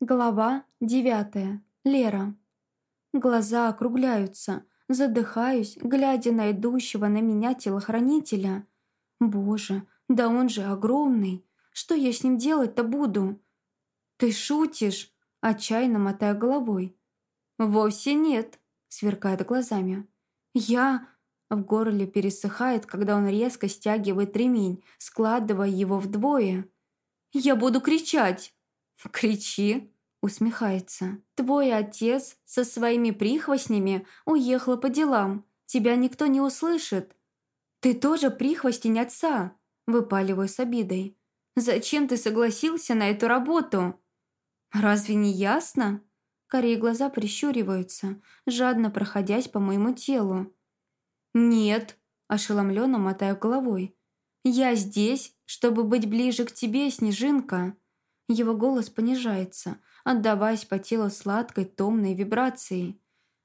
Глава девятая. Лера. Глаза округляются, задыхаюсь, глядя на идущего на меня телохранителя. Боже, да он же огромный. Что я с ним делать-то буду? Ты шутишь? Отчаянно мотая головой. Вовсе нет, сверкает глазами. Я... В горле пересыхает, когда он резко стягивает ремень, складывая его вдвое. «Я буду кричать!» «Кричи!» – усмехается. «Твой отец со своими прихвостнями уехал по делам. Тебя никто не услышит». «Ты тоже прихвостень отца!» – выпаливаю с обидой. «Зачем ты согласился на эту работу?» «Разве не ясно?» Корей глаза прищуриваются, жадно проходясь по моему телу. «Нет», – ошеломленно мотаю головой. «Я здесь, чтобы быть ближе к тебе, Снежинка». Его голос понижается, отдаваясь по телу сладкой томной вибрацией.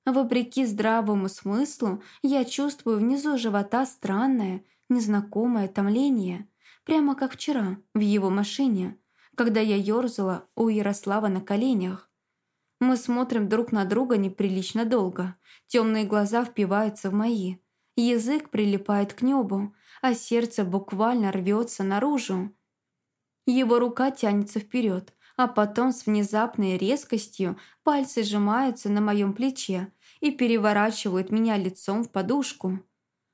Вопреки здравому смыслу, я чувствую внизу живота странное, незнакомое томление, прямо как вчера в его машине, когда я ёрзала у Ярослава на коленях. Мы смотрим друг на друга неприлично долго. Темные глаза впиваются в мои. Язык прилипает к небу, а сердце буквально рвется наружу. Его рука тянется вперед, а потом с внезапной резкостью пальцы сжимаются на моем плече и переворачивают меня лицом в подушку.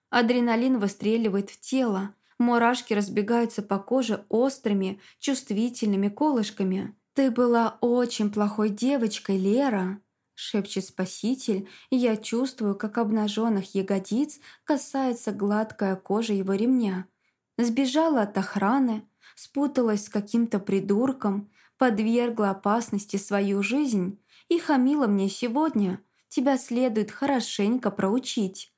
Адреналин выстреливает в тело, мурашки разбегаются по коже острыми, чувствительными колышками. «Ты была очень плохой девочкой, Лера!» шепчет спаситель, и я чувствую, как обнаженных ягодиц касается гладкая кожа его ремня. Сбежала от охраны, спуталась с каким-то придурком, подвергла опасности свою жизнь и хамила мне сегодня. Тебя следует хорошенько проучить.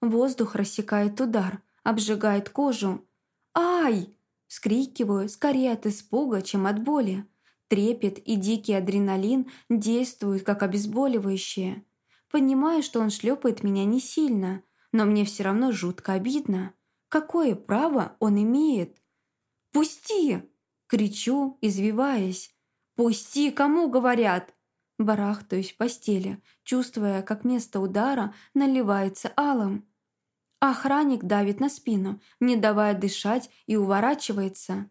Воздух рассекает удар, обжигает кожу. «Ай!» – вскрикиваю, скорее от испуга, чем от боли. Трепет и дикий адреналин действуют как обезболивающие. Понимаю, что он шлепает меня не сильно, но мне все равно жутко обидно. Какое право он имеет? «Пусти!» — кричу, извиваясь. «Пусти! Кому говорят?» Барахтаюсь в постели, чувствуя, как место удара наливается алым. Охранник давит на спину, не давая дышать и уворачивается.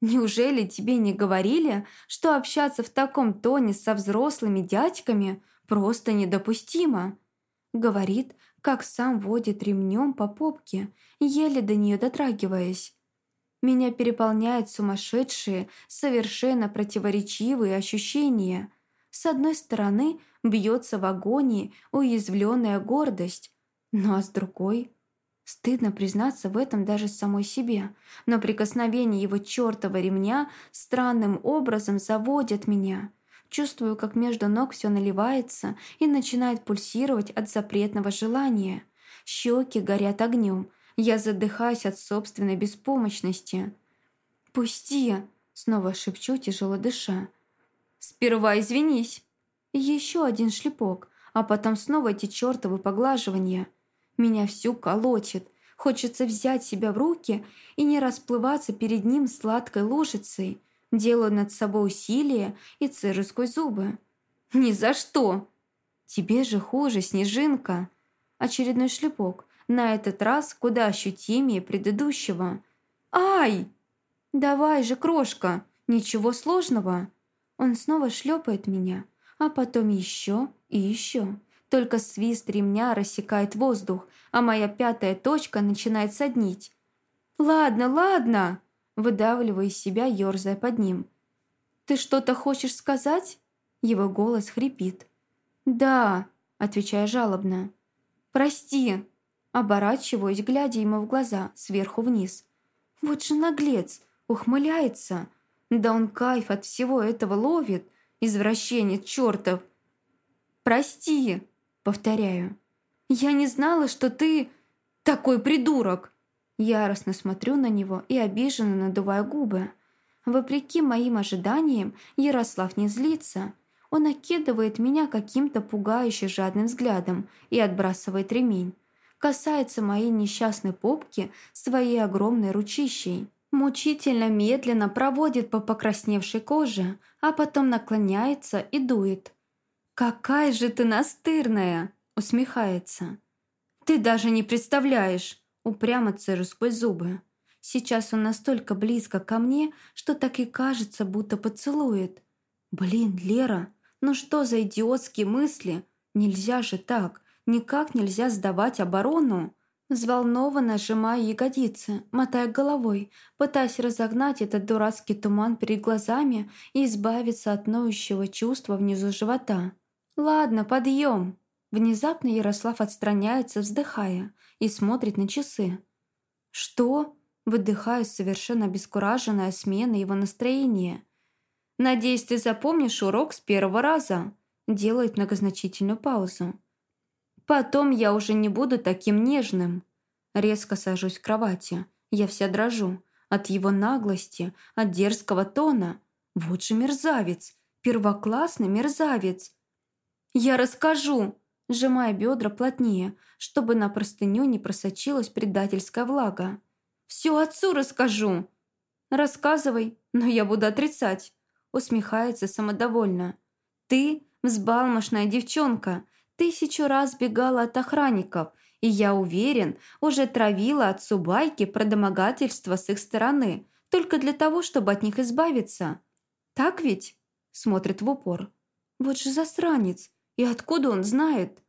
«Неужели тебе не говорили, что общаться в таком тоне со взрослыми дядьками просто недопустимо?» Говорит, как сам водит ремнем по попке, еле до нее дотрагиваясь. Меня переполняют сумасшедшие, совершенно противоречивые ощущения. С одной стороны, бьется в агонии уязвленная гордость, ну а с другой... Стыдно признаться в этом даже самой себе, но прикосновение его чертова ремня странным образом заводит меня. Чувствую, как между ног все наливается и начинает пульсировать от запретного желания. Щеки горят огнем, я задыхаюсь от собственной беспомощности. «Пусти!» — снова шепчу, тяжело дыша. «Сперва извинись!» Еще один шлепок, а потом снова эти чертовы поглаживания. Меня всю колотит. Хочется взять себя в руки и не расплываться перед ним сладкой лужицей. Делаю над собой усилие и цежу зубы. «Ни за что!» «Тебе же хуже, Снежинка!» Очередной шлепок, на этот раз куда ощутимее предыдущего. «Ай! Давай же, крошка! Ничего сложного!» Он снова шлепает меня, а потом еще и еще. Только свист ремня рассекает воздух, а моя пятая точка начинает соднить. «Ладно, ладно!» Выдавливаю из себя, ерзая под ним. «Ты что-то хочешь сказать?» Его голос хрипит. «Да», — отвечаю жалобно. «Прости», Оборачиваюсь, глядя ему в глаза, сверху вниз. Вот же наглец, ухмыляется. Да он кайф от всего этого ловит, извращенец чертов. «Прости», — повторяю. «Я не знала, что ты такой придурок!» Яростно смотрю на него и обиженно надуваю губы. Вопреки моим ожиданиям, Ярослав не злится. Он окидывает меня каким-то пугающе жадным взглядом и отбрасывает ремень касается моей несчастной попки своей огромной ручищей. Мучительно медленно проводит по покрасневшей коже, а потом наклоняется и дует. «Какая же ты настырная!» — усмехается. «Ты даже не представляешь!» — упрямо цежу сквозь зубы. Сейчас он настолько близко ко мне, что так и кажется, будто поцелует. «Блин, Лера, ну что за идиотские мысли? Нельзя же так, никак нельзя сдавать оборону!» Взволнованно сжимаю ягодицы, мотая головой, пытаясь разогнать этот дурацкий туман перед глазами и избавиться от ноющего чувства внизу живота. «Ладно, подъем!» Внезапно Ярослав отстраняется, вздыхая, и смотрит на часы. «Что?» Выдыхаю, совершенно обескураженная смена его настроения. «Надеюсь, ты запомнишь урок с первого раза», делает многозначительную паузу. Потом я уже не буду таким нежным. Резко сажусь в кровати. Я вся дрожу. От его наглости, от дерзкого тона. Вот же мерзавец. Первоклассный мерзавец. «Я расскажу!» сжимая бедра плотнее, чтобы на простыню не просочилась предательская влага. «Все отцу расскажу!» «Рассказывай, но я буду отрицать!» усмехается самодовольно. «Ты взбалмошная девчонка, Тысячу раз бегала от охранников, и я уверен, уже травила отцу байки про домогательство с их стороны, только для того, чтобы от них избавиться. Так ведь? Смотрит в упор. Вот же засранец. И откуда он знает?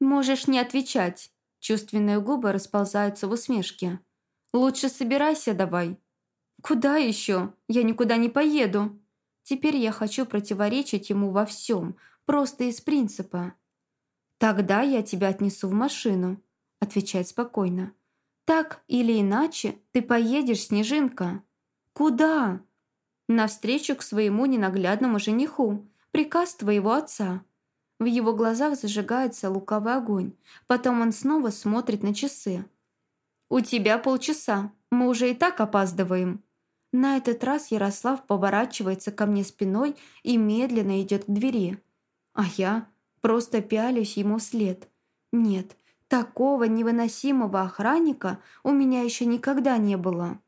Можешь не отвечать. Чувственные губы расползаются в усмешке. Лучше собирайся давай. Куда еще? Я никуда не поеду. Теперь я хочу противоречить ему во всем, просто из принципа. «Тогда я тебя отнесу в машину», — отвечает спокойно. «Так или иначе ты поедешь, Снежинка». «Куда?» «Навстречу к своему ненаглядному жениху. Приказ твоего отца». В его глазах зажигается луковый огонь. Потом он снова смотрит на часы. «У тебя полчаса. Мы уже и так опаздываем». На этот раз Ярослав поворачивается ко мне спиной и медленно идет к двери. А я Просто пялюсь ему вслед. Нет, такого невыносимого охранника у меня еще никогда не было.